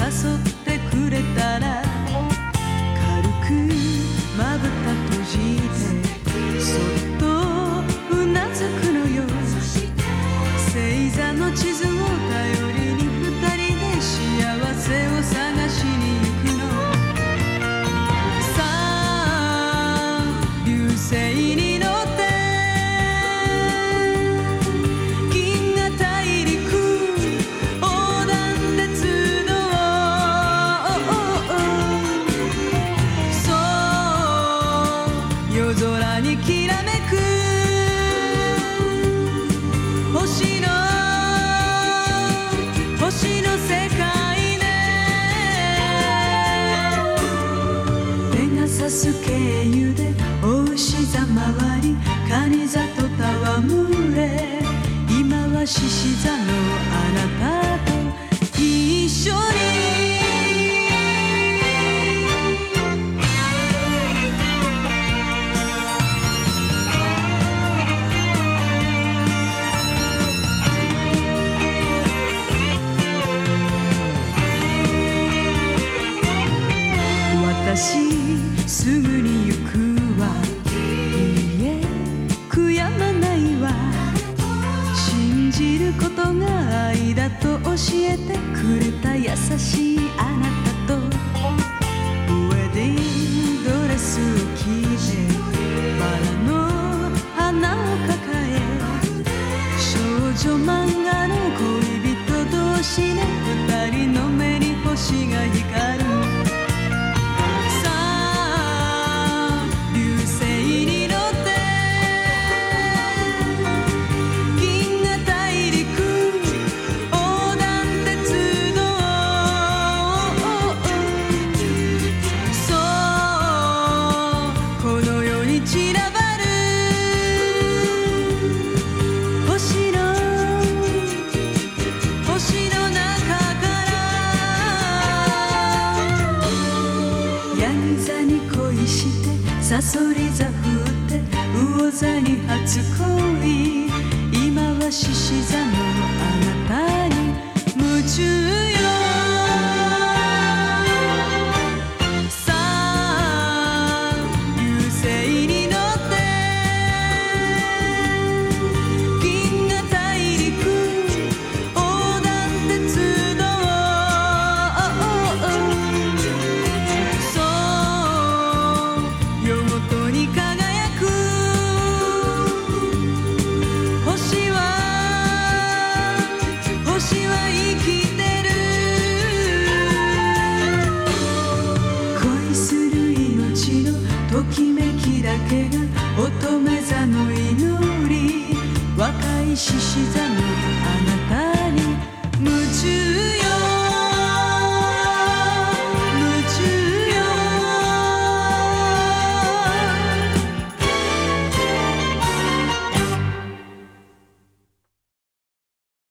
さそっス経由でお牛座回り蟹座と戯れ。今は獅子座のあなたと一緒に。私散らばる。星の星の中から。ヤギ座に恋してサソリ座振って魚座に初恋。今は獅子座のあなたに夢中。だけが乙女座の祈り。若い獅子座のあなたに夢中